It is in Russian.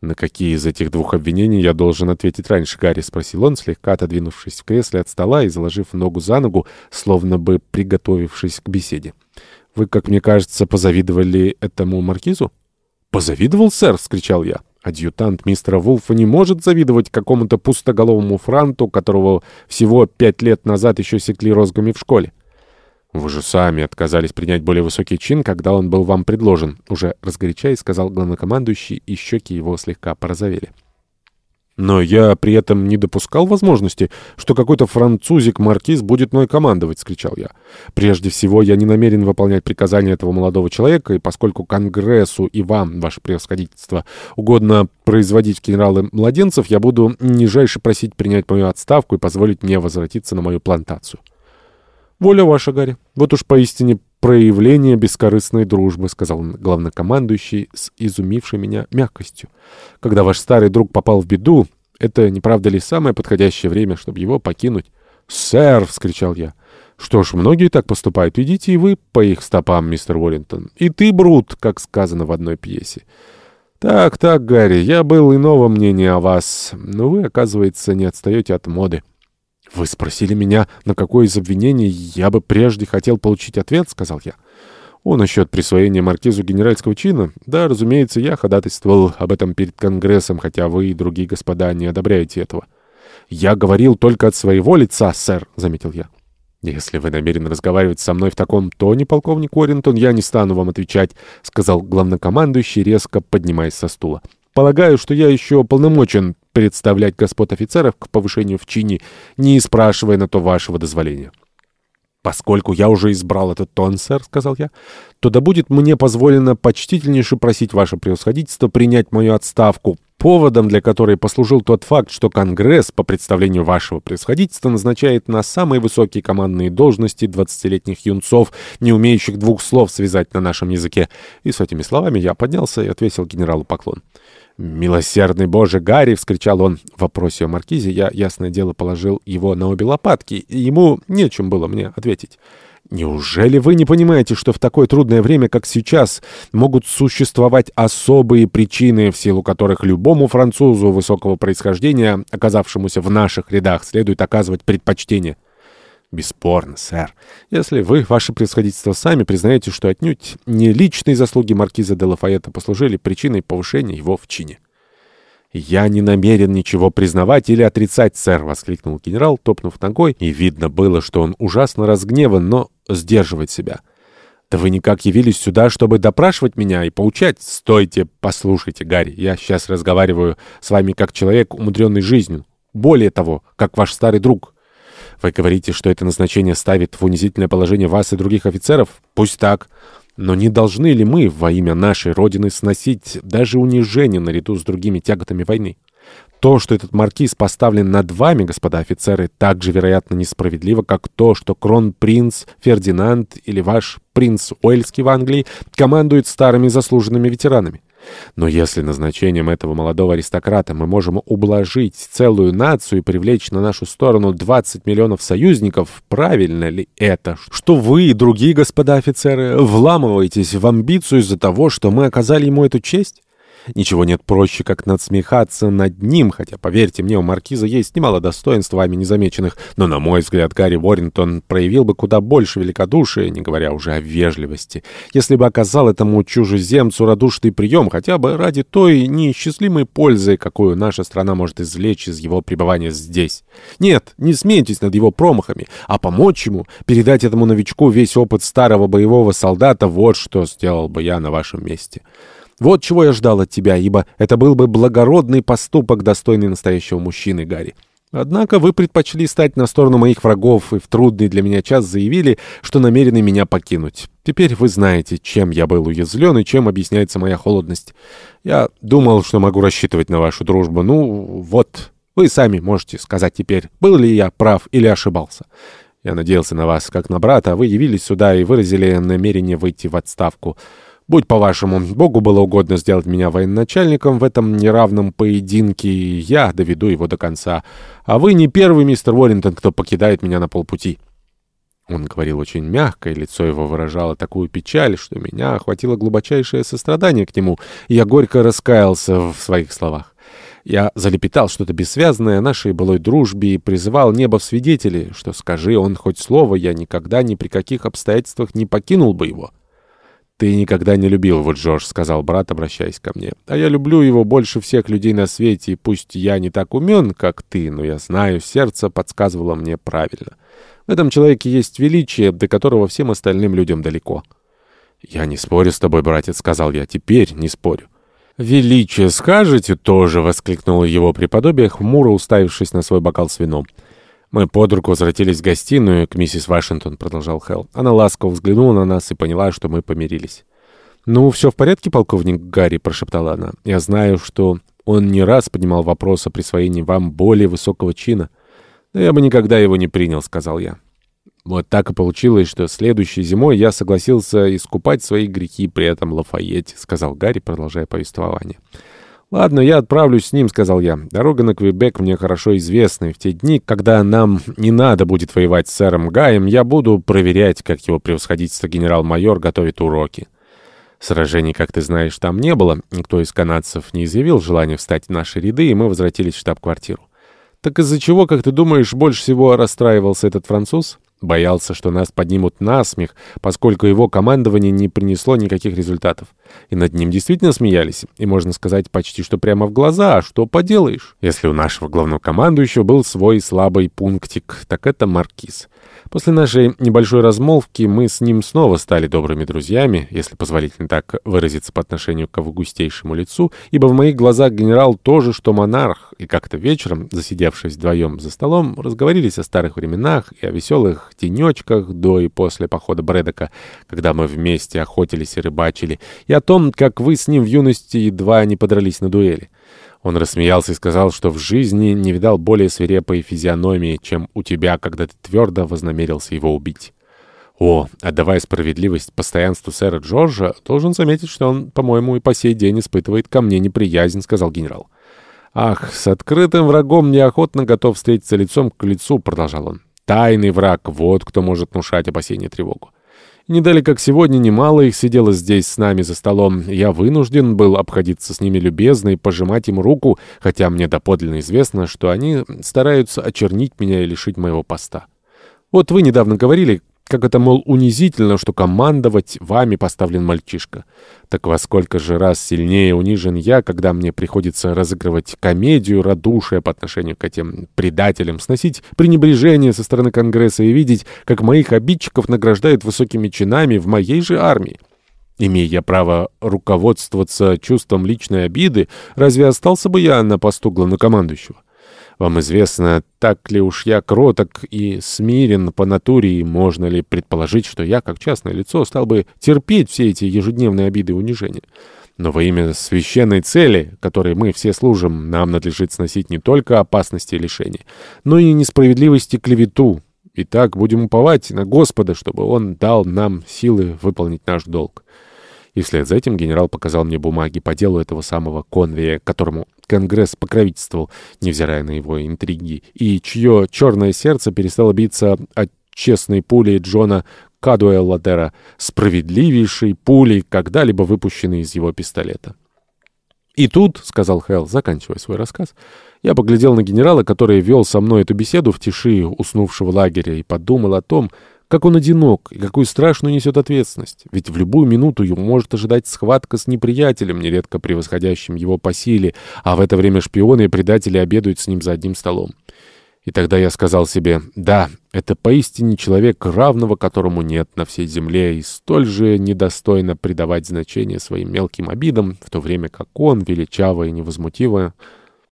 «На какие из этих двух обвинений я должен ответить раньше, Гарри?» — спросил он, слегка отодвинувшись в кресле от стола и заложив ногу за ногу, словно бы приготовившись к беседе. «Вы, как мне кажется, позавидовали этому маркизу?» «Позавидовал, сэр!» — вскричал я. Адъютант мистера Вулфа не может завидовать какому-то пустоголовому франту, которого всего пять лет назад еще секли розгами в школе. «Вы же сами отказались принять более высокий чин, когда он был вам предложен», — уже разгорячаясь, сказал главнокомандующий, и щеки его слегка порозовели. Но я при этом не допускал возможности, что какой-то французик-маркиз будет мной командовать, — скричал я. Прежде всего, я не намерен выполнять приказания этого молодого человека, и поскольку Конгрессу и вам, ваше превосходительство, угодно производить генералы младенцев, я буду нижайше просить принять мою отставку и позволить мне возвратиться на мою плантацию. Воля ваша, Гарри. Вот уж поистине проявление бескорыстной дружбы», — сказал главнокомандующий с изумившей меня мягкостью. «Когда ваш старый друг попал в беду, это, не правда ли, самое подходящее время, чтобы его покинуть?» «Сэр!» — вскричал я. «Что ж, многие так поступают. Идите и вы по их стопам, мистер Уоррингтон. И ты, Брут, как сказано в одной пьесе». «Так, так, Гарри, я был иного мнения о вас, но вы, оказывается, не отстаете от моды». «Вы спросили меня, на какое из обвинений я бы прежде хотел получить ответ», — сказал я. «О, насчет присвоения маркизу генеральского чина? Да, разумеется, я ходатайствовал об этом перед Конгрессом, хотя вы и другие господа не одобряете этого». «Я говорил только от своего лица, сэр», — заметил я. «Если вы намерены разговаривать со мной в таком тоне, полковник Уоррингтон, я не стану вам отвечать», — сказал главнокомандующий, резко поднимаясь со стула. «Полагаю, что я еще полномочен представлять господ офицеров к повышению в чине, не спрашивая на то вашего дозволения. «Поскольку я уже избрал этот тон, сэр, — сказал я, — то да будет мне позволено почтительнейше просить ваше превосходительство принять мою отставку, поводом для которой послужил тот факт, что Конгресс, по представлению вашего превосходительства, назначает на самые высокие командные должности двадцатилетних юнцов, не умеющих двух слов связать на нашем языке. И с этими словами я поднялся и отвесил генералу поклон. «Милосердный Боже, Гарри!» — вскричал он в вопросе о маркизе. Я, ясное дело, положил его на обе лопатки, и ему нечем было мне ответить. «Неужели вы не понимаете, что в такое трудное время, как сейчас, могут существовать особые причины, в силу которых любому французу высокого происхождения, оказавшемуся в наших рядах, следует оказывать предпочтение?» Бесспорно, сэр. Если вы, ваше превосходительство, сами признаете, что отнюдь не личные заслуги маркиза де Лафайета послужили причиной повышения его в чине. «Я не намерен ничего признавать или отрицать, сэр», — воскликнул генерал, топнув ногой, и видно было, что он ужасно разгневан, но сдерживает себя. «Да вы никак явились сюда, чтобы допрашивать меня и поучать? Стойте, послушайте, Гарри, я сейчас разговариваю с вами как человек, умудренный жизнью. Более того, как ваш старый друг». Вы говорите, что это назначение ставит в унизительное положение вас и других офицеров? Пусть так. Но не должны ли мы во имя нашей Родины сносить даже унижение наряду с другими тяготами войны? То, что этот маркиз поставлен над вами, господа офицеры, так же, вероятно, несправедливо, как то, что кронпринц Фердинанд или ваш принц Уэльский в Англии командует старыми заслуженными ветеранами. Но если назначением этого молодого аристократа мы можем ублажить целую нацию и привлечь на нашу сторону 20 миллионов союзников, правильно ли это, что вы и другие господа офицеры вламываетесь в амбицию из-за того, что мы оказали ему эту честь? Ничего нет проще, как надсмехаться над ним, хотя, поверьте мне, у маркиза есть немало достоинств вами незамеченных, но, на мой взгляд, Гарри Уоррингтон проявил бы куда больше великодушия, не говоря уже о вежливости, если бы оказал этому чужеземцу радушный прием, хотя бы ради той неисчислимой пользы, какую наша страна может извлечь из его пребывания здесь. Нет, не смейтесь над его промахами, а помочь ему, передать этому новичку весь опыт старого боевого солдата, вот что сделал бы я на вашем месте». Вот чего я ждал от тебя, ибо это был бы благородный поступок, достойный настоящего мужчины, Гарри. Однако вы предпочли стать на сторону моих врагов и в трудный для меня час заявили, что намерены меня покинуть. Теперь вы знаете, чем я был уязвлен и чем объясняется моя холодность. Я думал, что могу рассчитывать на вашу дружбу. Ну, вот, вы сами можете сказать теперь, был ли я прав или ошибался. Я надеялся на вас, как на брата, вы явились сюда и выразили намерение выйти в отставку. Будь по-вашему, Богу было угодно сделать меня военачальником в этом неравном поединке, и я доведу его до конца. А вы не первый, мистер Уоррингтон, кто покидает меня на полпути». Он говорил очень мягко, и лицо его выражало такую печаль, что меня охватило глубочайшее сострадание к нему, и я горько раскаялся в своих словах. Я залепетал что-то бессвязное нашей былой дружбе и призывал небо в свидетели, что, скажи он хоть слово, я никогда ни при каких обстоятельствах не покинул бы его. «Ты никогда не любил его, Джордж», — сказал брат, обращаясь ко мне. «А я люблю его больше всех людей на свете, и пусть я не так умен, как ты, но я знаю, сердце подсказывало мне правильно». В этом человеке есть величие, до которого всем остальным людям далеко. «Я не спорю с тобой, братец», — сказал я, — «теперь не спорю». «Величие скажете тоже!» — воскликнул его преподобие, хмуро уставившись на свой бокал с вином. «Мы под руку возвратились в гостиную к миссис Вашингтон», — продолжал Хелл. Она ласково взглянула на нас и поняла, что мы помирились. «Ну, все в порядке, полковник Гарри?» — прошептала она. «Я знаю, что он не раз поднимал вопрос о присвоении вам более высокого чина». «Но я бы никогда его не принял», — сказал я. Вот так и получилось, что следующей зимой я согласился искупать свои грехи при этом Лафайете, — сказал Гарри, продолжая повествование. «Ладно, я отправлюсь с ним», — сказал я. «Дорога на Квебек мне хорошо известна, и в те дни, когда нам не надо будет воевать с сэром Гаем, я буду проверять, как его превосходительство генерал-майор готовит уроки». Сражений, как ты знаешь, там не было. Никто из канадцев не изъявил желания встать в наши ряды, и мы возвратились в штаб-квартиру. Так из-за чего, как ты думаешь, больше всего расстраивался этот француз? Боялся, что нас поднимут на смех, поскольку его командование не принесло никаких результатов. И над ним действительно смеялись. И можно сказать почти что прямо в глаза, а что поделаешь? Если у нашего главного командующего был свой слабый пунктик, так это маркиз. После нашей небольшой размолвки мы с ним снова стали добрыми друзьями, если позволительно так выразиться по отношению к августейшему лицу, ибо в моих глазах генерал тоже, что монарх, и как-то вечером, засидевшись вдвоем за столом, разговорились о старых временах и о веселых тенечках до и после похода Брэдока, когда мы вместе охотились и рыбачили, и о том, как вы с ним в юности едва не подрались на дуэли. Он рассмеялся и сказал, что в жизни не видал более свирепой физиономии, чем у тебя, когда ты твердо вознамерился его убить. О, отдавая справедливость постоянству сэра Джорджа, должен заметить, что он, по-моему, и по сей день испытывает ко мне неприязнь, сказал генерал. «Ах, с открытым врагом неохотно готов встретиться лицом к лицу», — продолжал он. «Тайный враг — вот кто может внушать опасение и тревогу. Не дали, как сегодня, немало их сидело здесь с нами за столом. Я вынужден был обходиться с ними любезно и пожимать им руку, хотя мне доподлинно известно, что они стараются очернить меня и лишить моего поста. Вот вы недавно говорили, как это, мол, унизительно, что командовать вами поставлен мальчишка. Так во сколько же раз сильнее унижен я, когда мне приходится разыгрывать комедию радушия по отношению к этим предателям, сносить пренебрежение со стороны Конгресса и видеть, как моих обидчиков награждают высокими чинами в моей же армии. Имея я право руководствоваться чувством личной обиды, разве остался бы я на посту главнокомандующего? Вам известно, так ли уж я кроток и смирен по натуре, и можно ли предположить, что я, как частное лицо, стал бы терпеть все эти ежедневные обиды и унижения? Но во имя священной цели, которой мы все служим, нам надлежит сносить не только опасности и лишения, но и несправедливости клевету. Итак, будем уповать на Господа, чтобы Он дал нам силы выполнить наш долг. И вслед за этим генерал показал мне бумаги по делу этого самого Конвея, которому Конгресс покровительствовал, невзирая на его интриги, и чье черное сердце перестало биться от честной пули Джона Кадуэлладера, справедливейшей пулей, когда-либо выпущенной из его пистолета. «И тут», — сказал Хелл, заканчивая свой рассказ, — я поглядел на генерала, который вел со мной эту беседу в тиши уснувшего лагеря, и подумал о том, как он одинок и какую страшную несет ответственность. Ведь в любую минуту ему может ожидать схватка с неприятелем, нередко превосходящим его по силе, а в это время шпионы и предатели обедают с ним за одним столом. И тогда я сказал себе, да, это поистине человек, равного которому нет на всей земле, и столь же недостойно придавать значение своим мелким обидам, в то время как он, величаво и невозмутиво,